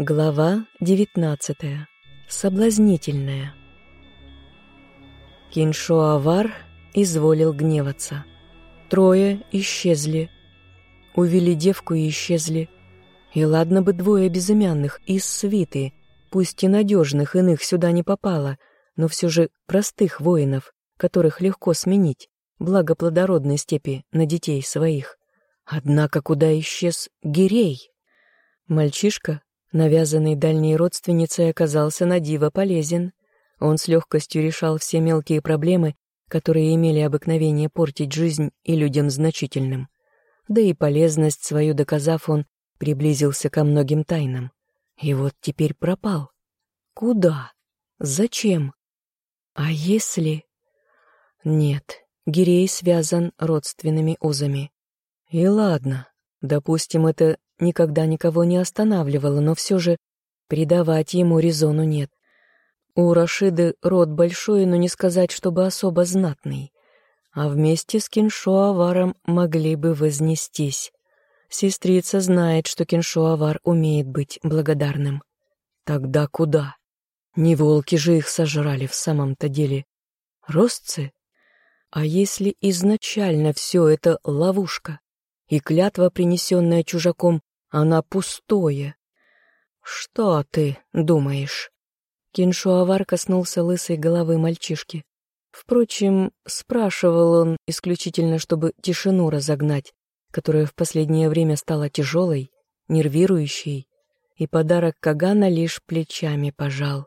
Глава девятнадцатая. Соблазнительная. Киншоавар изволил гневаться. Трое исчезли. Увели девку и исчезли. И ладно бы двое безымянных из свиты, пусть и надежных иных сюда не попало, но все же простых воинов, которых легко сменить, благо плодородной степи на детей своих. Однако куда исчез Гирей? Мальчишка, Навязанный дальней родственницей оказался на диво полезен. Он с легкостью решал все мелкие проблемы, которые имели обыкновение портить жизнь и людям значительным. Да и полезность свою доказав, он приблизился ко многим тайнам. И вот теперь пропал. Куда? Зачем? А если... Нет, Гирей связан родственными узами. И ладно, допустим, это никогда никого не останавливало, но все же предавать ему резону нет. У Рашиды род большой, но не сказать, чтобы особо знатный. А вместе с Киншоаваром могли бы вознестись. Сестрица знает, что Киншоавар умеет быть благодарным. Тогда куда? Не волки же их сожрали в самом-то деле. Ростцы? А если изначально все это ловушка, и клятва, принесенная чужаком, она пустое. Что ты думаешь? Киншуавар коснулся лысой головы мальчишки. Впрочем, спрашивал он исключительно, чтобы тишину разогнать, которая в последнее время стала тяжелой, нервирующей, и подарок Кагана лишь плечами пожал.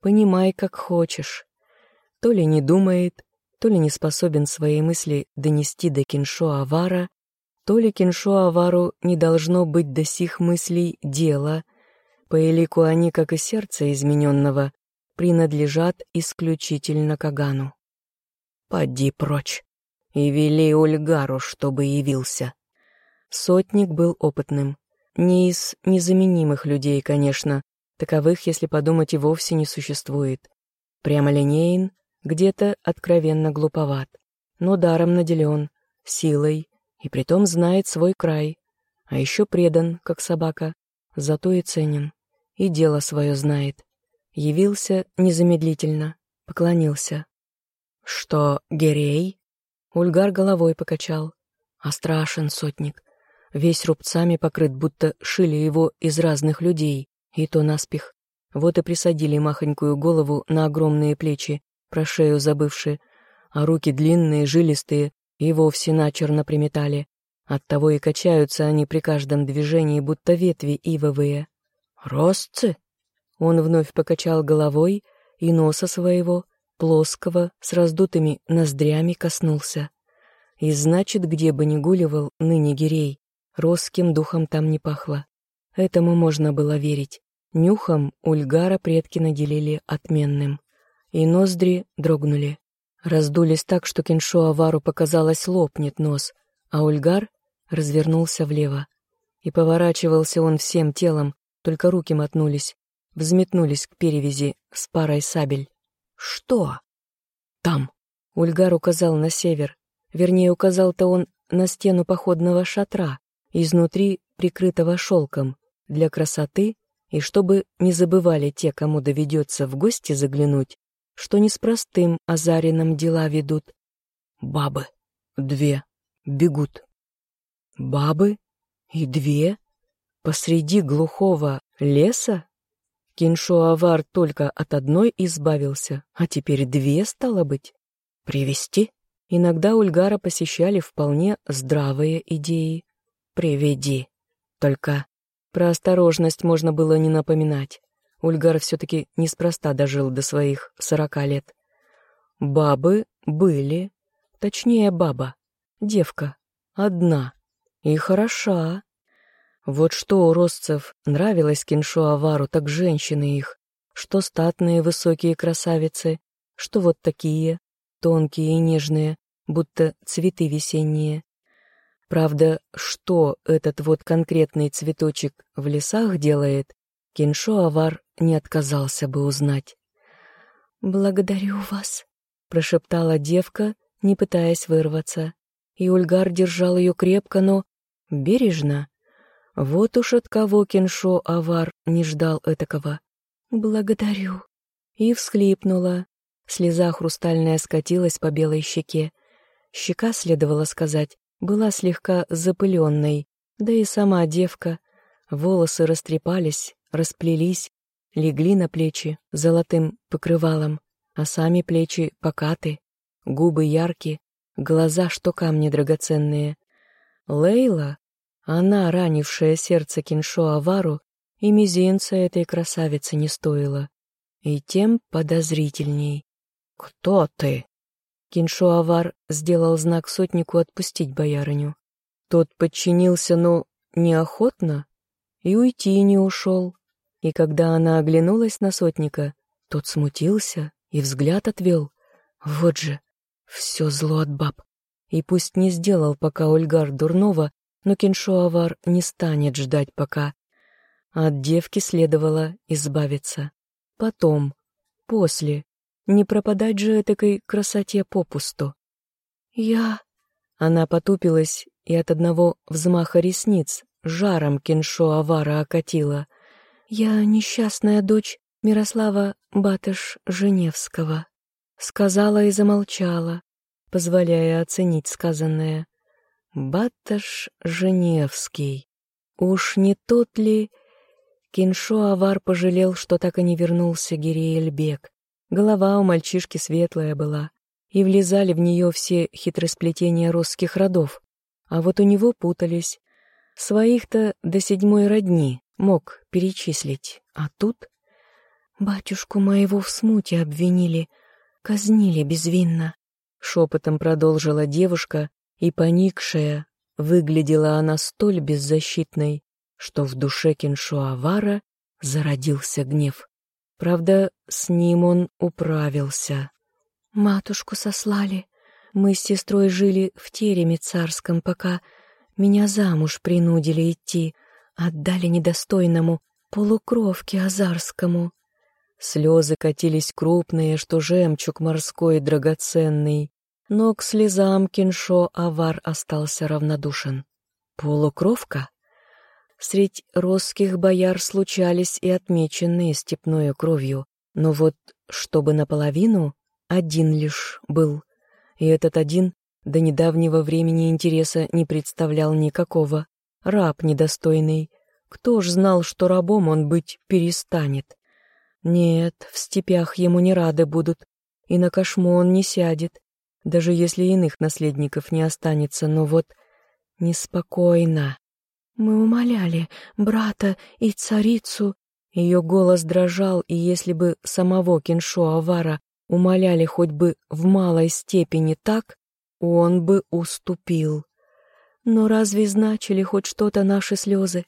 Понимай, как хочешь. То ли не думает, то ли не способен свои мысли донести до Киншуавара, то ли Киншуавару не должно быть до сих мыслей дела, по элику они, как и сердце измененного, принадлежат исключительно Кагану. «Поди прочь и вели Ульгару, чтобы явился». Сотник был опытным. Не из незаменимых людей, конечно, таковых, если подумать, и вовсе не существует. Прямолинеен, где-то откровенно глуповат, но даром наделен, силой, и притом знает свой край, а еще предан, как собака, зато и ценен, и дело свое знает. Явился незамедлительно, поклонился. «Что, Герей?» Ульгар головой покачал. А страшен сотник. Весь рубцами покрыт, будто шили его из разных людей, и то наспех. Вот и присадили махонькую голову на огромные плечи, про шею забывши, а руки длинные, жилистые, и вовсе начерно приметали. Оттого и качаются они при каждом движении, будто ветви ивовые. «Ростцы?» Он вновь покачал головой и носа своего, плоского, с раздутыми ноздрями коснулся. И значит, где бы ни гуливал ныне Гирей, росским духом там не пахло. Этому можно было верить. Нюхом Ульгара предки наделили отменным. И ноздри дрогнули. Раздулись так, что Киншо Авару показалось лопнет нос, а Ульгар развернулся влево. И поворачивался он всем телом, только руки мотнулись, взметнулись к перевязи с парой сабель. «Что?» «Там!» — Ульгар указал на север. Вернее, указал-то он на стену походного шатра, изнутри прикрытого шелком, для красоты и чтобы не забывали те, кому доведется в гости заглянуть, что не с простым Азарином дела ведут. Бабы, две, бегут. Бабы и две? Посреди глухого леса? Киншуавар только от одной избавился, а теперь две, стало быть. Привести? Иногда Ульгара посещали вполне здравые идеи. Приведи. Только про осторожность можно было не напоминать. Ульгар все-таки неспроста дожил до своих сорока лет. Бабы были, точнее баба, девка, одна, и хороша. Вот что у росцев нравилось Киншуавару, так женщины их, что статные высокие красавицы, что вот такие, тонкие и нежные, будто цветы весенние. Правда, что этот вот конкретный цветочек в лесах делает, Киншуавар не отказался бы узнать. «Благодарю вас», — прошептала девка, не пытаясь вырваться. И Ульгар держал ее крепко, но бережно. Вот уж от кого Киншо Авар не ждал этакого. «Благодарю». И всхлипнула. Слеза хрустальная скатилась по белой щеке. Щека, следовало сказать, была слегка запыленной, да и сама девка. Волосы растрепались, расплелись, легли на плечи золотым покрывалом, а сами плечи покаты, губы яркие, глаза, что камни драгоценные. Лейла, она, ранившая сердце Киншо Авару, и мизинца этой красавицы не стоила. И тем подозрительней. «Кто ты?» Киншо Авар сделал знак сотнику отпустить боярыню. Тот подчинился, но неохотно, и уйти не ушел. И когда она оглянулась на сотника, тот смутился и взгляд отвел. Вот же, все зло от баб. И пусть не сделал пока Ольгар дурного, но Киншуавар не станет ждать пока. От девки следовало избавиться. Потом, после. Не пропадать же этакой красоте попусту. Я... Она потупилась и от одного взмаха ресниц жаром Киншуавара окатила. Я несчастная дочь Мирослава Батыш-Женевского. Сказала и замолчала, позволяя оценить сказанное. Батташ Женевский. Уж не тот ли... Киншо Авар пожалел, что так и не вернулся Гириэльбек. Голова у мальчишки светлая была, и влезали в нее все хитросплетения росских родов. А вот у него путались. Своих-то до седьмой родни мог перечислить, а тут... Батюшку моего в смуте обвинили, казнили безвинно. Шепотом продолжила девушка, и поникшая, выглядела она столь беззащитной, что в душе Киншуавара зародился гнев. Правда, с ним он управился. «Матушку сослали. Мы с сестрой жили в тереме царском, пока меня замуж принудили идти, отдали недостойному полукровке азарскому». Слезы катились крупные, что жемчуг морской драгоценный но к слезам Киншо Авар остался равнодушен. Полукровка? Средь росских бояр случались и отмеченные степною кровью, но вот чтобы наполовину, один лишь был. И этот один до недавнего времени интереса не представлял никакого. Раб недостойный. Кто ж знал, что рабом он быть перестанет? Нет, в степях ему не рады будут, и на кошму он не сядет, даже если иных наследников не останется, но вот неспокойно. Мы умоляли брата и царицу. Ее голос дрожал, и если бы самого Киншо Авара умоляли хоть бы в малой степени так, он бы уступил. Но разве значили хоть что-то наши слезы?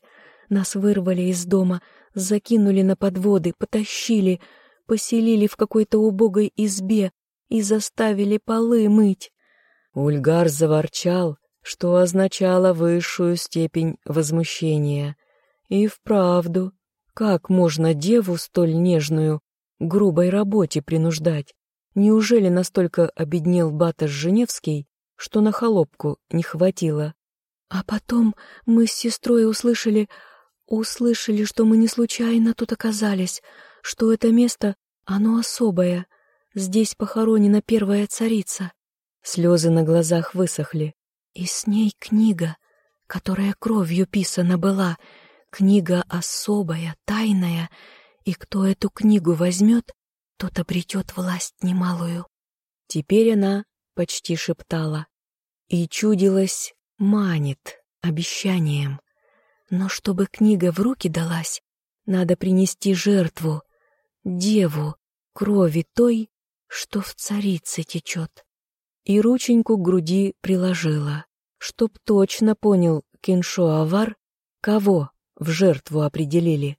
Нас вырвали из дома, закинули на подводы, потащили, поселили в какой-то убогой избе, и заставили полы мыть. Ульгар заворчал, что означало высшую степень возмущения. И вправду, как можно деву столь нежную грубой работе принуждать? Неужели настолько обеднел Баташ Женевский, что на холопку не хватило? А потом мы с сестрой услышали, услышали, что мы не случайно тут оказались, что это место, оно особое, Здесь похоронена первая царица. Слезы на глазах высохли. И с ней книга, которая кровью писана была. Книга особая, тайная. И кто эту книгу возьмет, тот обретет власть немалую. Теперь она почти шептала. И чудилась, манит обещанием. Но чтобы книга в руки далась, надо принести жертву, деву, крови той, что в царице течет. И рученьку к груди приложила, чтоб точно понял Киншо Авар, кого в жертву определили.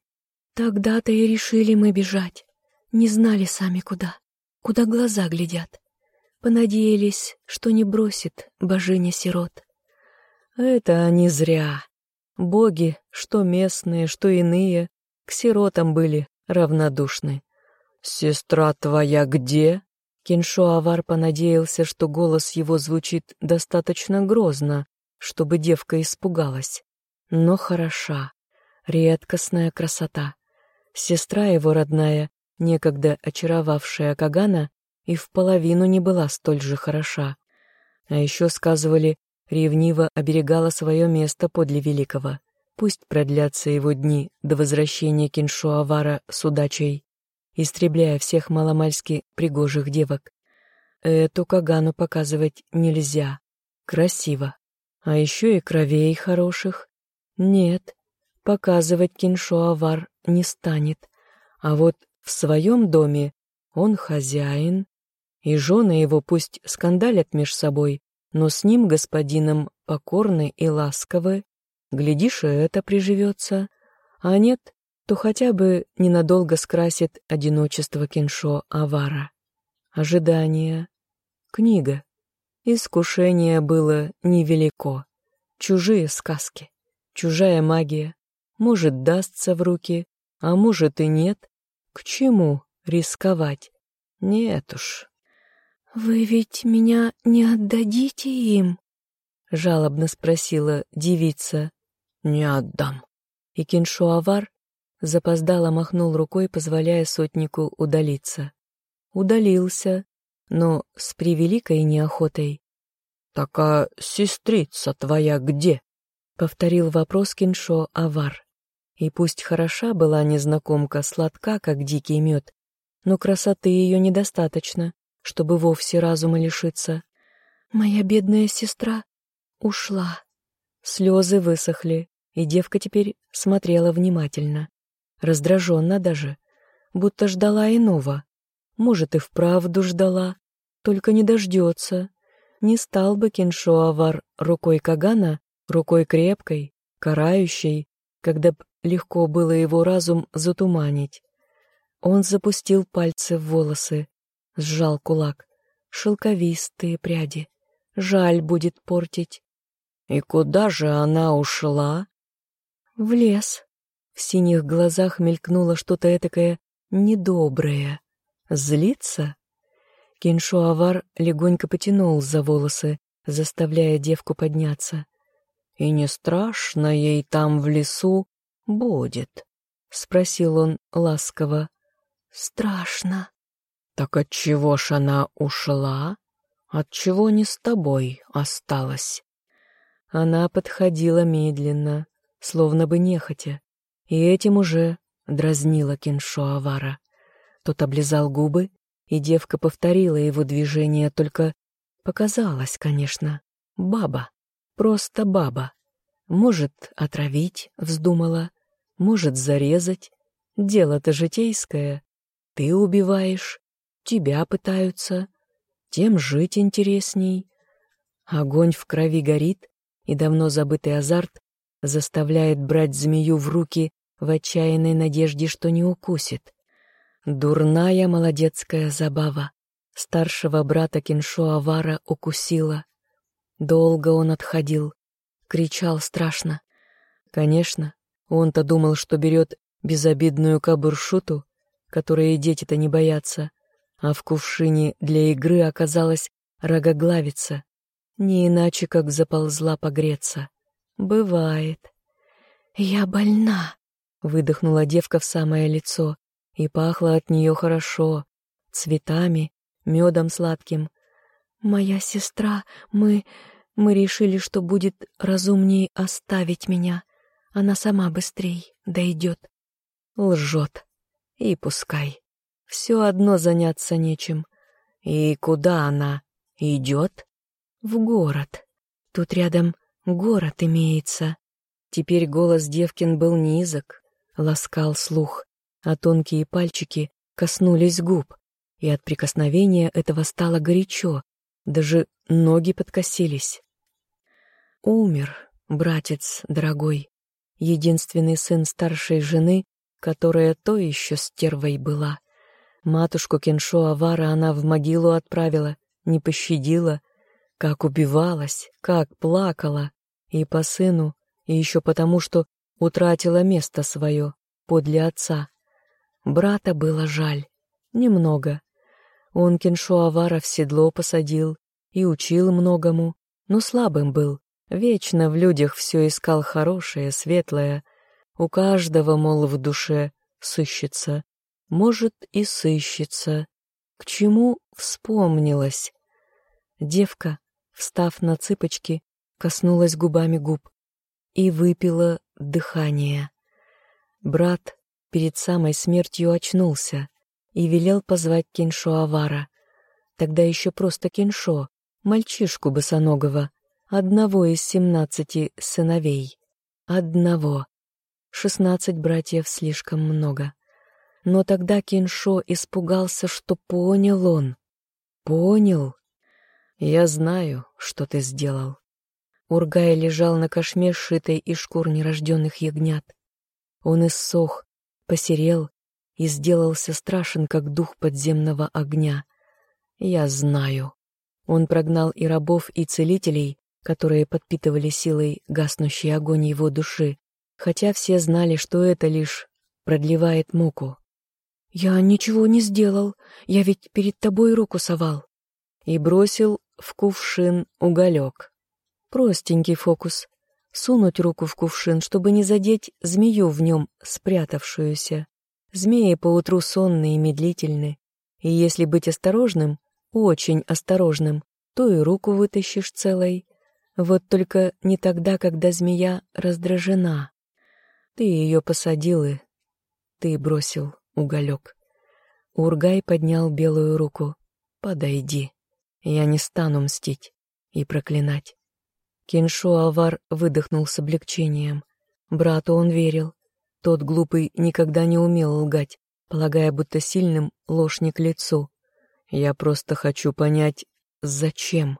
Тогда-то и решили мы бежать. Не знали сами куда, куда глаза глядят. Понадеялись, что не бросит божиня-сирот. Это они зря. Боги, что местные, что иные, к сиротам были равнодушны. «Сестра твоя где?» Киншо Авар понадеялся, что голос его звучит достаточно грозно, чтобы девка испугалась. но хороша, редкостная красота. Сестра его родная, некогда очаровавшая Кагана, и в половину не была столь же хороша. А еще, сказывали, ревниво оберегала свое место подле великого. Пусть продлятся его дни до возвращения Киншуавара с удачей, истребляя всех маломальски пригожих девок. Эту Кагану показывать нельзя. Красиво. А еще и кровей хороших. Нет, показывать Киншуавар не станет. А вот в своем доме он хозяин, и жены его пусть скандалят меж собой, но с ним, господином, покорны и ласковы, глядишь, и это приживется, а нет, то хотя бы ненадолго скрасит одиночество Киншо Авара. Ожидание. Книга. Искушение было невелико. Чужие сказки, чужая магия. Может, дастся в руки, а может и нет. К чему рисковать? Нет уж. «Вы ведь меня не отдадите им?» — жалобно спросила девица. «Не отдам». И Киншуавар запоздало махнул рукой, позволяя сотнику удалиться. Удалился, но с превеликой неохотой. «Так а сестрица твоя где?» — повторил вопрос Киншо Авар. И пусть хороша была незнакомка, сладка, как дикий мед, но красоты ее недостаточно, чтобы вовсе разума лишиться. Моя бедная сестра ушла. Слезы высохли, и девка теперь смотрела внимательно. Раздраженно даже, будто ждала иного. Может, и вправду ждала, только не дождется. Не стал бы Киншоавар рукой Кагана, рукой крепкой, карающей, когда б легко было его разум затуманить. Он запустил пальцы в волосы, сжал кулак. Шелковистые пряди. Жаль будет портить. И куда же она ушла? В лес. В синих глазах мелькнуло что-то этакое недоброе. Злиться? Киншуавар легонько потянул за волосы, заставляя девку подняться. «И не страшно ей там в лесу будет?» — спросил он ласково. «Страшно», «Так отчего ж она ушла? Отчего не с тобой осталась?» Она подходила медленно, словно бы нехотя, и этим уже дразнила Киншо Авара. Тот облизал губы, и девка повторила его движение, только показалось, конечно, баба, просто баба. Может, отравить вздумала, может, зарезать. Дело-то житейское. Ты убиваешь, тебя пытаются, тем жить интересней. Огонь в крови горит, и давно забытый азарт заставляет брать змею в руки в отчаянной надежде, что не укусит. Дурная молодецкая забава. Старшего брата Киншо Авара укусила. Долго он отходил, кричал страшно. Конечно, он-то думал, что берет безобидную кабуршуту, которые дети-то не боятся, а в кувшине для игры оказалась рогоглавица, не иначе как заползла погреться. Бывает. «Я больна», — выдохнула девка в самое лицо, и пахло от нее хорошо, цветами, медом сладким. «Моя сестра, мы... мы решили, что будет разумней оставить меня. Она сама быстрей дойдет». Лжет. И пускай. Все одно заняться нечем. И куда она идет? В город. Тут рядом город имеется. Теперь голос девкин был низок, ласкал слух, а тонкие пальчики коснулись губ, и от прикосновения этого стало горячо, даже ноги подкосились. Умер, братец дорогой, единственный сын старшей жены, которая то еще стервой была. Матушку Кеншо Авара она в могилу отправила, не пощадила, как убивалась, как плакала, и по сыну, и еще потому, что утратила место свое подле отца. Брата было жаль, немного. Он Кеншо Авара в седло посадил и учил многому, но слабым был, Вечно в людях все искал хорошее, светлое. У каждого, мол, в душе сыщется. Может, и сыщется. К чему вспомнилось? Девка, встав на цыпочки, коснулась губами губ и выпила дыхание. Брат перед самой смертью очнулся и велел позвать Киншо Авара. Тогда еще просто Киншо, мальчишку босоногого, одного из семнадцати сыновей. Одного. Шестнадцать братьев слишком много. Но тогда Киншо испугался, что понял он. Понял. Я знаю, что ты сделал. Ургай лежал на кошме, сшитой из шкур нерожденных ягнят. Он иссох, посерел и сделался страшен, как дух подземного огня. Я знаю. Он прогнал и рабов, и целителей, которые подпитывали силой гаснущий огонь его души, хотя все знали, что это лишь продлевает муку. «Я ничего не сделал, я ведь перед тобой руку совал». И бросил в кувшин уголек. Простенький фокус. Сунуть руку в кувшин, чтобы не задеть змею в нем спрятавшуюся. Змеи поутру сонные и медлительны. И если быть осторожным, очень осторожным, то и руку вытащишь целой. Вот только не тогда, когда змея раздражена. Ты ее посадил и ты бросил уголек. Ургай поднял белую руку. «Подойди. Я не стану мстить и проклинать». Киншо Авар выдохнул с облегчением. Брату он верил. Тот глупый никогда не умел лгать, полагая, будто сильным ложь лицу. Я просто хочу понять, зачем?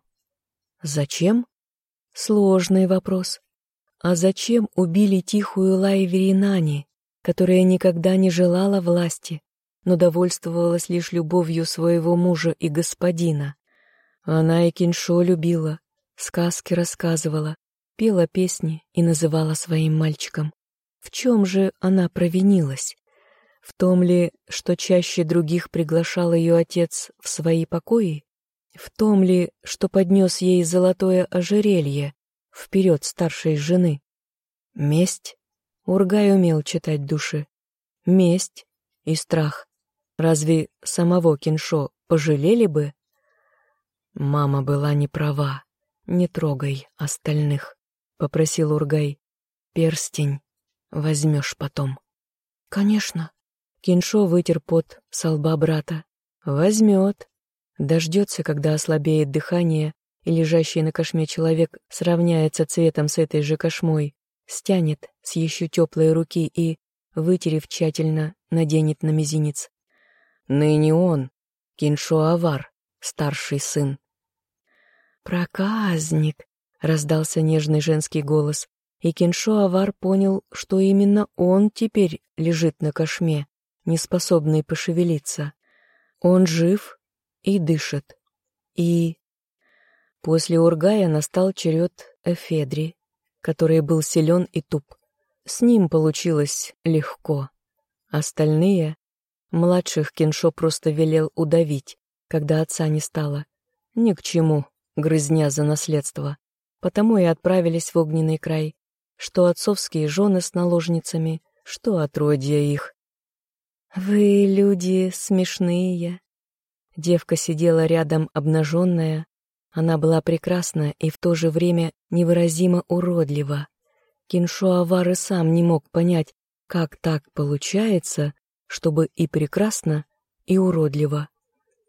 Зачем? Сложный вопрос. А зачем убили тихую Лайверинани, которая никогда не желала власти, но довольствовалась лишь любовью своего мужа и господина? Она и Киншо любила, сказки рассказывала, пела песни и называла своим мальчиком. В чем же она провинилась? В том ли, что чаще других приглашал ее отец в свои покои? В том ли, что поднес ей золотое ожерелье вперед старшей жены? Месть? Ургай умел читать души. Месть и страх. Разве самого Киншо пожалели бы? Мама была не права. Не трогай остальных, — попросил Ургай. Перстень возьмешь потом. Конечно. Киншо вытер пот со лба брата. Возьмет. Дождется, когда ослабеет дыхание, и лежащий на кошме человек сравняется цветом с этой же кошмой, стянет с еще теплой руки и, вытерев тщательно, наденет на мизинец. Ныне он, Киншо Авар, старший сын. «Проказник!» — раздался нежный женский голос, и Киншо Авар понял, что именно он теперь лежит на кошме, неспособный пошевелиться. Он жив и дышит. И... После Ургая настал черед Эфедри, который был силен и туп. С ним получилось легко. Остальные... Младших Киншо просто велел удавить, когда отца не стало. Ни к чему, грызня за наследство. Потому и отправились в огненный край, что отцовские жены с наложницами, что отродья их. «Вы, люди, смешные». Девка сидела рядом обнаженная. Она была прекрасна и в то же время невыразимо уродлива. Киншо Авар и сам не мог понять, как так получается, чтобы и прекрасно, и уродливо.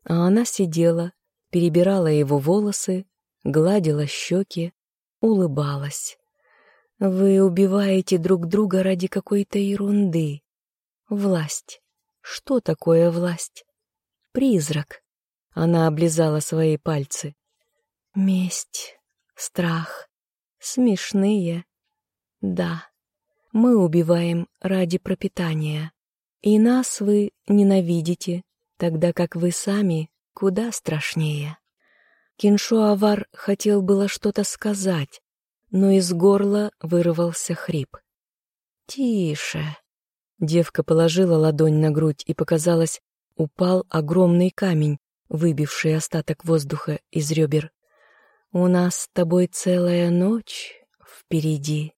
А она сидела, перебирала его волосы, гладила щеки, улыбалась. «Вы убиваете друг друга ради какой-то ерунды. Власть. Что такое власть? Призрак. Она облизала свои пальцы. Месть, страх, смешные. Да, мы убиваем ради пропитания. И нас вы ненавидите, тогда как вы сами куда страшнее. Киншуавар хотел было что-то сказать, но из горла вырвался хрип. «Тише!» Девка положила ладонь на грудь, и показалось, упал огромный камень, выбивший остаток воздуха из ребер. У нас с тобой целая ночь впереди.